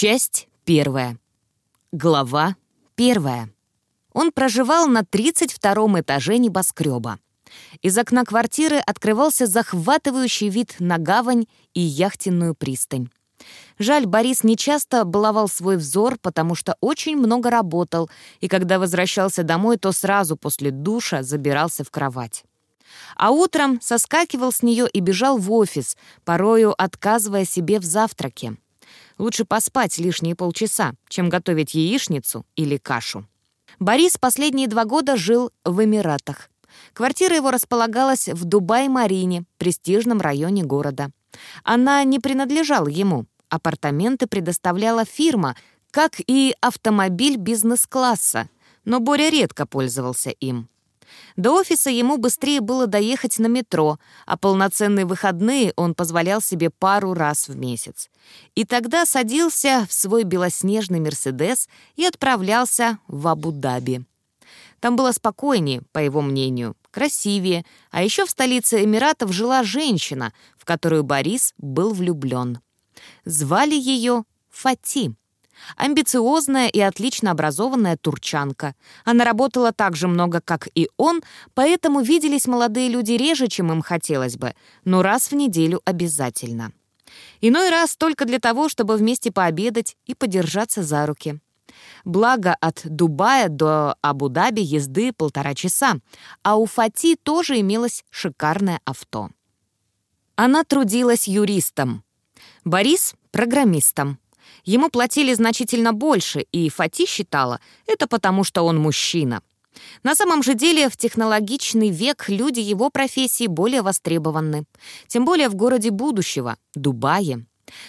Часть первая. Глава первая. Он проживал на 32 этаже небоскреба. Из окна квартиры открывался захватывающий вид на гавань и яхтенную пристань. Жаль, Борис нечасто баловал свой взор, потому что очень много работал, и когда возвращался домой, то сразу после душа забирался в кровать. А утром соскакивал с нее и бежал в офис, порою отказывая себе в завтраке. Лучше поспать лишние полчаса, чем готовить яичницу или кашу. Борис последние два года жил в Эмиратах. Квартира его располагалась в Дубай-Марине, престижном районе города. Она не принадлежала ему. Апартаменты предоставляла фирма, как и автомобиль бизнес-класса, но Боря редко пользовался им. До офиса ему быстрее было доехать на метро, а полноценные выходные он позволял себе пару раз в месяц. И тогда садился в свой белоснежный «Мерседес» и отправлялся в Абу-Даби. Там было спокойнее, по его мнению, красивее, а еще в столице Эмиратов жила женщина, в которую Борис был влюблен. Звали ее Фати. Амбициозная и отлично образованная турчанка. Она работала так же много, как и он, поэтому виделись молодые люди реже, чем им хотелось бы, но раз в неделю обязательно. Иной раз только для того, чтобы вместе пообедать и подержаться за руки. Благо, от Дубая до Абу-Даби езды полтора часа, а у Фати тоже имелось шикарное авто. Она трудилась юристом. Борис — программистом. Ему платили значительно больше, и Фати считала, это потому, что он мужчина. На самом же деле, в технологичный век люди его профессии более востребованы. Тем более в городе будущего — Дубае.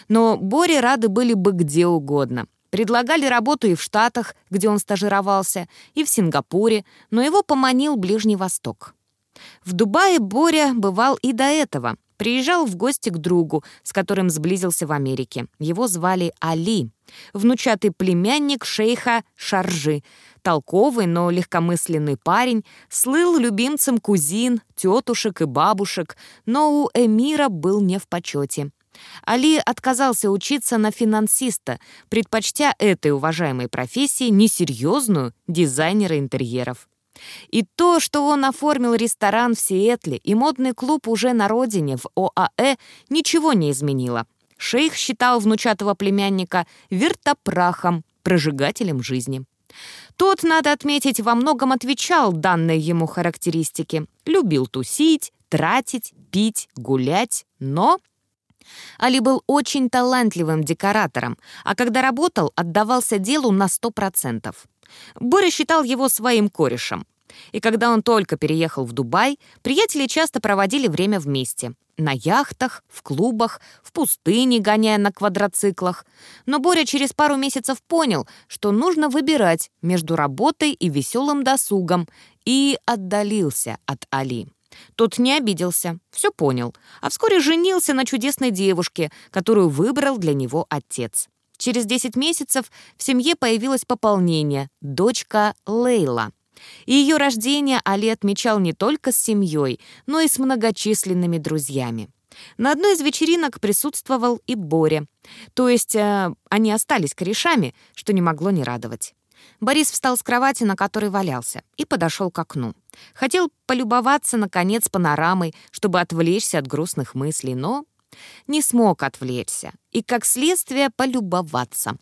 Но Боре рады были бы где угодно. Предлагали работу и в Штатах, где он стажировался, и в Сингапуре, но его поманил Ближний Восток. В Дубае Боря бывал и до этого — Приезжал в гости к другу, с которым сблизился в Америке. Его звали Али, внучатый племянник шейха Шаржи. Толковый, но легкомысленный парень, слыл любимцем кузин, тетушек и бабушек, но у эмира был не в почете. Али отказался учиться на финансиста, предпочтя этой уважаемой профессии несерьезную дизайнера интерьеров. И то, что он оформил ресторан в Сиэтле и модный клуб уже на родине, в ОАЭ, ничего не изменило. Шейх считал внучатого племянника вертопрахом, прожигателем жизни. Тот, надо отметить, во многом отвечал данной ему характеристике. Любил тусить, тратить, пить, гулять, но... Али был очень талантливым декоратором, а когда работал, отдавался делу на сто процентов. Боря считал его своим корешем. И когда он только переехал в Дубай, приятели часто проводили время вместе. На яхтах, в клубах, в пустыне, гоняя на квадроциклах. Но Боря через пару месяцев понял, что нужно выбирать между работой и веселым досугом, и отдалился от Али. Тот не обиделся, все понял, а вскоре женился на чудесной девушке, которую выбрал для него отец. Через 10 месяцев в семье появилось пополнение — дочка Лейла. Ее рождение Али отмечал не только с семьей, но и с многочисленными друзьями. На одной из вечеринок присутствовал и Боря. То есть э, они остались корешами, что не могло не радовать. Борис встал с кровати, на которой валялся, и подошел к окну. Хотел полюбоваться, наконец, панорамой, чтобы отвлечься от грустных мыслей, но не смог отвлечься и, как следствие, полюбоваться.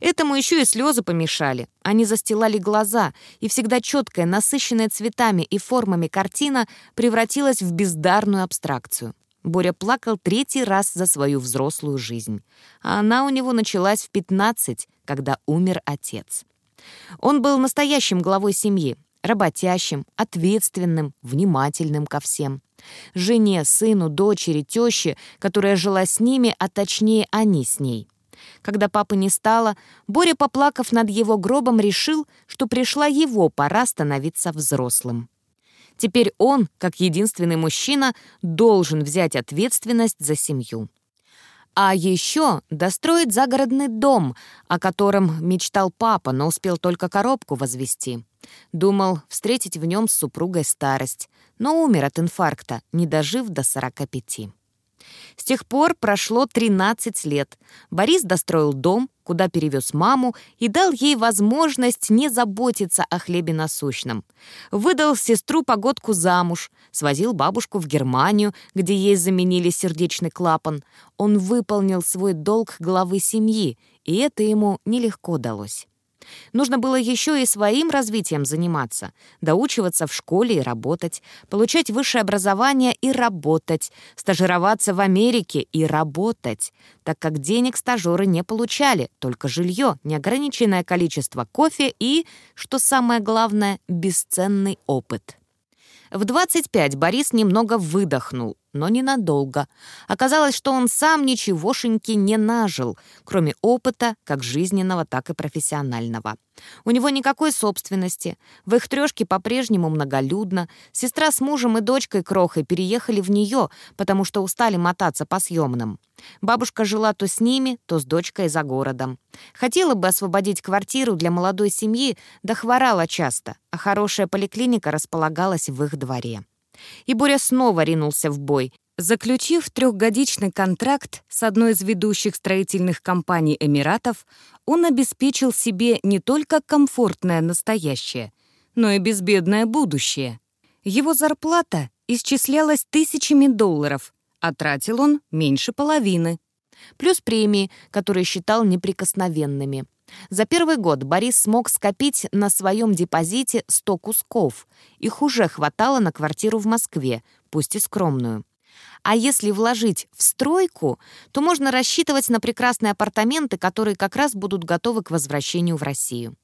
Этому еще и слезы помешали. Они застилали глаза, и всегда четкая, насыщенная цветами и формами картина превратилась в бездарную абстракцию. Боря плакал третий раз за свою взрослую жизнь. А она у него началась в 15, когда умер отец. Он был настоящим главой семьи, работящим, ответственным, внимательным ко всем жене, сыну, дочери, теще, которая жила с ними, а точнее они с ней. Когда папы не стало, Боря, поплакав над его гробом, решил, что пришла его пора становиться взрослым. Теперь он, как единственный мужчина, должен взять ответственность за семью. А еще достроить загородный дом, о котором мечтал папа, но успел только коробку возвести. Думал встретить в нем с супругой старость, но умер от инфаркта, не дожив до 45. С тех пор прошло 13 лет. Борис достроил дом, куда перевез маму и дал ей возможность не заботиться о хлебе насущном. Выдал сестру погодку замуж, свозил бабушку в Германию, где ей заменили сердечный клапан. Он выполнил свой долг главы семьи, и это ему нелегко далось. Нужно было еще и своим развитием заниматься, доучиваться в школе и работать, получать высшее образование и работать, стажироваться в Америке и работать, так как денег стажеры не получали, только жилье, неограниченное количество кофе и, что самое главное, бесценный опыт. В 25 Борис немного выдохнул, но ненадолго. Оказалось, что он сам ничегошеньки не нажил, кроме опыта как жизненного, так и профессионального. У него никакой собственности. В их трешке по-прежнему многолюдно. Сестра с мужем и дочкой Крохой переехали в нее, потому что устали мотаться по съемным. Бабушка жила то с ними, то с дочкой за городом. Хотела бы освободить квартиру для молодой семьи, да хворала часто, а хорошая поликлиника располагалась в их дворе. И Боря снова ринулся в бой, Заключив трехгодичный контракт с одной из ведущих строительных компаний Эмиратов, он обеспечил себе не только комфортное настоящее, но и безбедное будущее. Его зарплата исчислялась тысячами долларов, а тратил он меньше половины. Плюс премии, которые считал неприкосновенными. За первый год Борис смог скопить на своем депозите 100 кусков. Их уже хватало на квартиру в Москве, пусть и скромную. А если вложить в стройку, то можно рассчитывать на прекрасные апартаменты, которые как раз будут готовы к возвращению в Россию.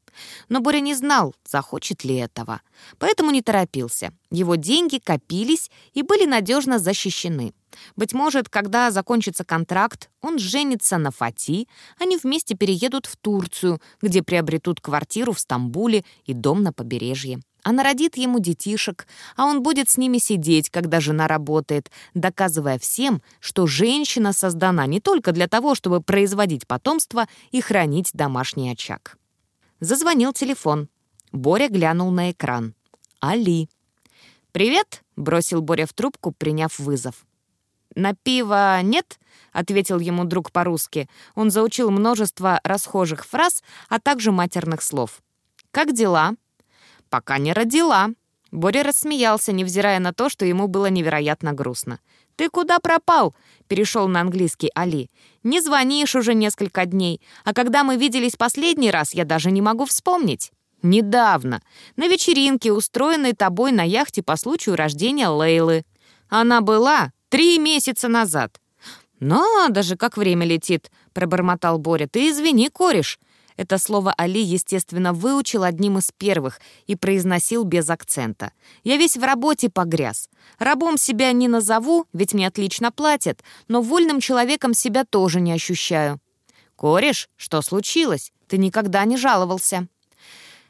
Но Боря не знал, захочет ли этого. Поэтому не торопился. Его деньги копились и были надежно защищены. Быть может, когда закончится контракт, он женится на Фати, они вместе переедут в Турцию, где приобретут квартиру в Стамбуле и дом на побережье. Она родит ему детишек, а он будет с ними сидеть, когда жена работает, доказывая всем, что женщина создана не только для того, чтобы производить потомство и хранить домашний очаг. Зазвонил телефон. Боря глянул на экран. «Али». «Привет», — бросил Боря в трубку, приняв вызов. «На пиво нет?» — ответил ему друг по-русски. Он заучил множество расхожих фраз, а также матерных слов. «Как дела?» «Пока не родила». Боря рассмеялся, невзирая на то, что ему было невероятно грустно. «Ты куда пропал?» — перешел на английский Али. «Не звонишь уже несколько дней, а когда мы виделись последний раз, я даже не могу вспомнить». «Недавно. На вечеринке, устроенной тобой на яхте по случаю рождения Лейлы. Она была три месяца назад». «Надо же, как время летит!» — пробормотал Боря. «Ты извини, кореш. Это слово Али, естественно, выучил одним из первых и произносил без акцента. «Я весь в работе погряз. Рабом себя не назову, ведь мне отлично платят, но вольным человеком себя тоже не ощущаю». «Кореш, что случилось? Ты никогда не жаловался».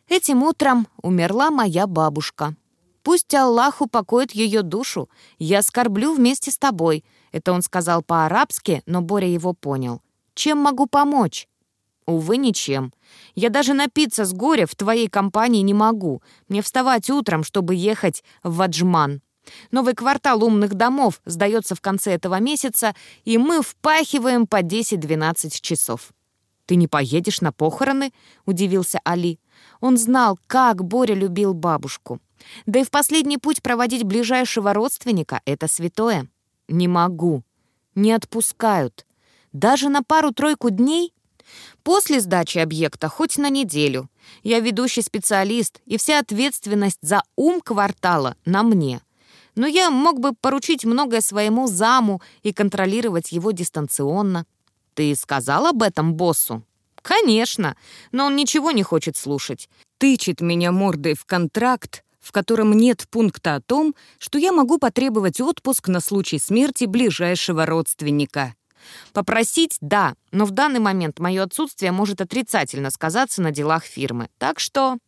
«Этим утром умерла моя бабушка. Пусть Аллах упокоит ее душу. Я скорблю вместе с тобой». Это он сказал по-арабски, но Боря его понял. «Чем могу помочь?» «Увы, ничем. Я даже напиться с горя в твоей компании не могу. Мне вставать утром, чтобы ехать в Ваджман. Новый квартал умных домов сдается в конце этого месяца, и мы впахиваем по 10-12 часов». «Ты не поедешь на похороны?» — удивился Али. Он знал, как Боря любил бабушку. Да и в последний путь проводить ближайшего родственника — это святое. «Не могу. Не отпускают. Даже на пару-тройку дней После сдачи объекта хоть на неделю. Я ведущий специалист, и вся ответственность за ум квартала на мне. Но я мог бы поручить многое своему заму и контролировать его дистанционно. Ты сказал об этом боссу? Конечно, но он ничего не хочет слушать. Тычет меня мордой в контракт, в котором нет пункта о том, что я могу потребовать отпуск на случай смерти ближайшего родственника. Попросить — да, но в данный момент мое отсутствие может отрицательно сказаться на делах фирмы. Так что...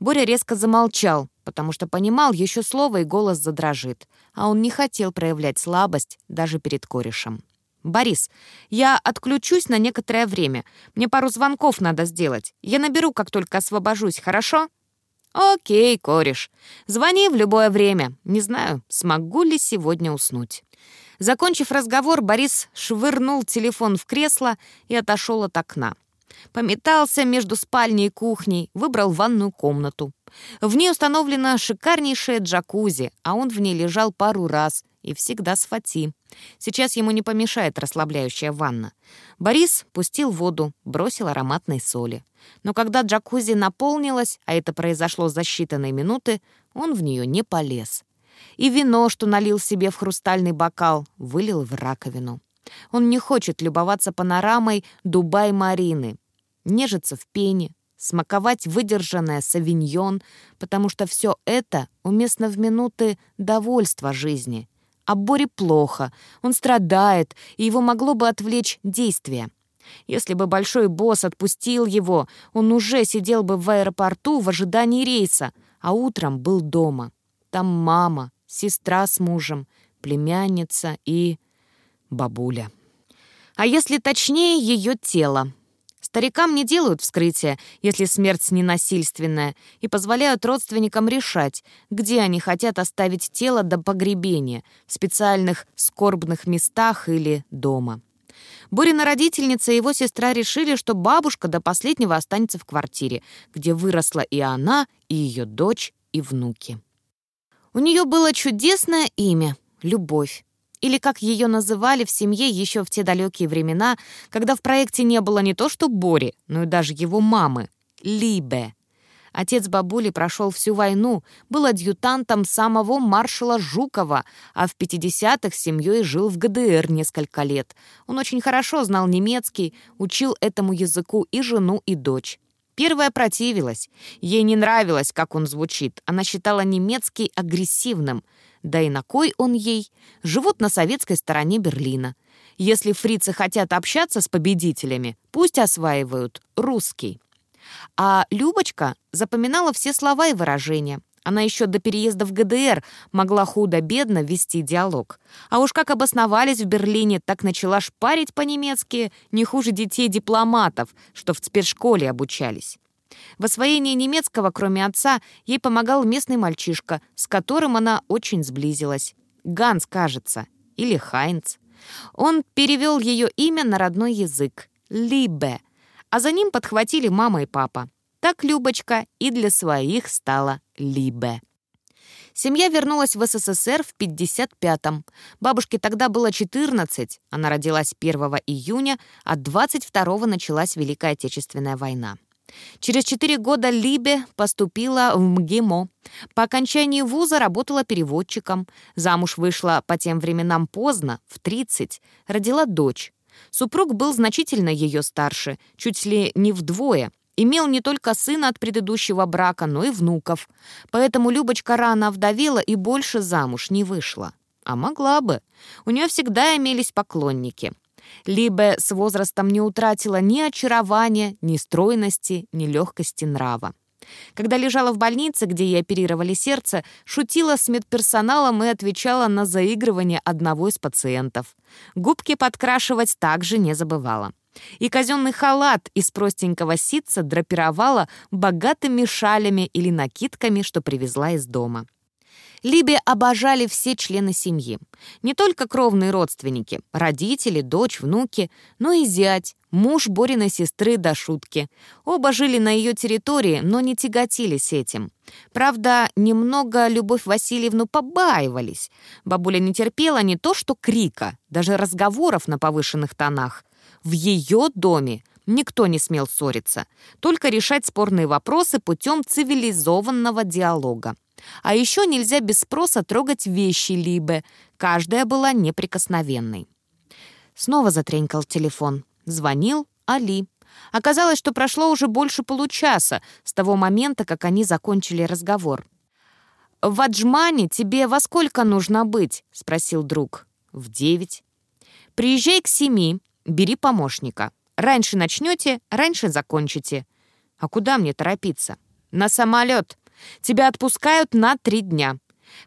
Боря резко замолчал, потому что понимал, еще слово и голос задрожит. А он не хотел проявлять слабость даже перед корешем. «Борис, я отключусь на некоторое время. Мне пару звонков надо сделать. Я наберу, как только освобожусь, хорошо?» «Окей, кореш. Звони в любое время. Не знаю, смогу ли сегодня уснуть». Закончив разговор, Борис швырнул телефон в кресло и отошел от окна. Пометался между спальней и кухней, выбрал ванную комнату. В ней установлена шикарнейшая джакузи, а он в ней лежал пару раз и всегда с фати. Сейчас ему не помешает расслабляющая ванна. Борис пустил воду, бросил ароматной соли. Но когда джакузи наполнилась, а это произошло за считанные минуты, он в нее не полез. И вино, что налил себе в хрустальный бокал, вылил в раковину. Он не хочет любоваться панорамой Дубай-Марины, нежиться в пене, смаковать выдержанное савиньон, потому что все это уместно в минуты довольства жизни. А Боре плохо, он страдает, и его могло бы отвлечь действие. Если бы большой босс отпустил его, он уже сидел бы в аэропорту в ожидании рейса, а утром был дома. Там мама, сестра с мужем, племянница и бабуля. А если точнее, ее тело. Старикам не делают вскрытия, если смерть ненасильственная, и позволяют родственникам решать, где они хотят оставить тело до погребения, в специальных скорбных местах или дома. Борина родительница и его сестра решили, что бабушка до последнего останется в квартире, где выросла и она, и ее дочь, и внуки. У нее было чудесное имя — Любовь или как ее называли в семье еще в те далекие времена, когда в проекте не было не то что Бори, но и даже его мамы — Либе. Отец бабули прошел всю войну, был адъютантом самого маршала Жукова, а в 50-х с семьей жил в ГДР несколько лет. Он очень хорошо знал немецкий, учил этому языку и жену, и дочь. Первая противилась. Ей не нравилось, как он звучит. Она считала немецкий агрессивным — да и на кой он ей? Живут на советской стороне Берлина. Если фрицы хотят общаться с победителями, пусть осваивают русский. А Любочка запоминала все слова и выражения. Она еще до переезда в ГДР могла худо-бедно вести диалог. А уж как обосновались в Берлине, так начала шпарить по-немецки не хуже детей дипломатов, что в спецшколе обучались. В освоении немецкого, кроме отца, ей помогал местный мальчишка, с которым она очень сблизилась. Ганс, кажется, или Хайнц. Он перевел ее имя на родной язык — Либе, а за ним подхватили мама и папа. Так Любочка и для своих стала Либе. Семья вернулась в СССР в 55-м. Бабушке тогда было 14, она родилась 1 июня, а 22-го началась Великая Отечественная война. Через четыре года Либе поступила в МГИМО. По окончании вуза работала переводчиком. Замуж вышла по тем временам поздно, в 30. Родила дочь. Супруг был значительно ее старше, чуть ли не вдвое. Имел не только сына от предыдущего брака, но и внуков. Поэтому Любочка рано овдовела и больше замуж не вышла. А могла бы. У нее всегда имелись поклонники — Либе с возрастом не утратила ни очарования, ни стройности, ни легкости нрава. Когда лежала в больнице, где ей оперировали сердце, шутила с медперсоналом и отвечала на заигрывание одного из пациентов. Губки подкрашивать также не забывала. И казенный халат из простенького ситца драпировала богатыми шалями или накидками, что привезла из дома. Либе обожали все члены семьи. Не только кровные родственники, родители, дочь, внуки, но и зять, муж Бориной сестры до шутки. Оба жили на ее территории, но не тяготились этим. Правда, немного Любовь Васильевну побаивались. Бабуля не терпела не то что крика, даже разговоров на повышенных тонах. В ее доме никто не смел ссориться, только решать спорные вопросы путем цивилизованного диалога. А еще нельзя без спроса трогать вещи Либе. Каждая была неприкосновенной. Снова затренькал телефон. Звонил Али. Оказалось, что прошло уже больше получаса с того момента, как они закончили разговор. «В Аджмане тебе во сколько нужно быть?» — спросил друг. «В девять». «Приезжай к семи, бери помощника. Раньше начнете, раньше закончите». «А куда мне торопиться?» «На самолет. Тебя отпускают на три дня.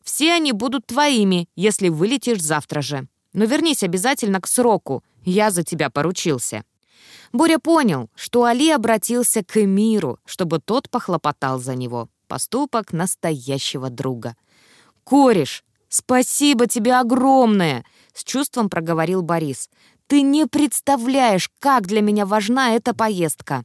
Все они будут твоими, если вылетишь завтра же. Но вернись обязательно к сроку. Я за тебя поручился». Боря понял, что Али обратился к Эмиру, чтобы тот похлопотал за него. Поступок настоящего друга. «Кореш, спасибо тебе огромное! — с чувством проговорил Борис. «Ты не представляешь, как для меня важна эта поездка!»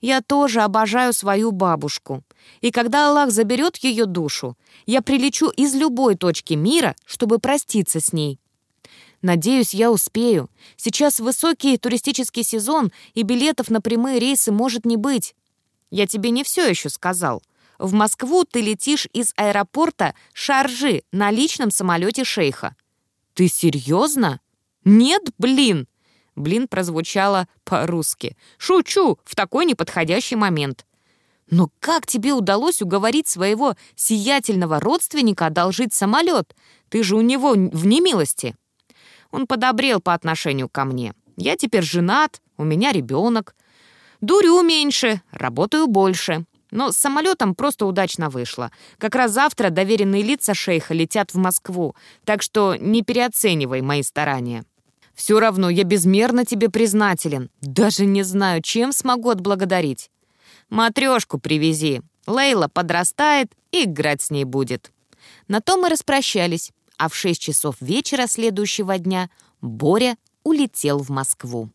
«Я тоже обожаю свою бабушку. И когда Аллах заберет ее душу, я прилечу из любой точки мира, чтобы проститься с ней. Надеюсь, я успею. Сейчас высокий туристический сезон, и билетов на прямые рейсы может не быть. Я тебе не все еще сказал. В Москву ты летишь из аэропорта Шаржи на личном самолете шейха. Ты серьезно? Нет, блин. Блин прозвучало по-русски. Шучу, в такой неподходящий момент. Но как тебе удалось уговорить своего сиятельного родственника одолжить самолет? Ты же у него в немилости. Он подобрел по отношению ко мне. Я теперь женат, у меня ребенок. Дурю меньше, работаю больше. Но с самолетом просто удачно вышло. Как раз завтра доверенные лица шейха летят в Москву, так что не переоценивай мои старания. Все равно я безмерно тебе признателен. Даже не знаю, чем смогу отблагодарить. Матрешку привези. Лейла подрастает, и играть с ней будет. На то мы распрощались а в 6 часов вечера следующего дня Боря улетел в Москву.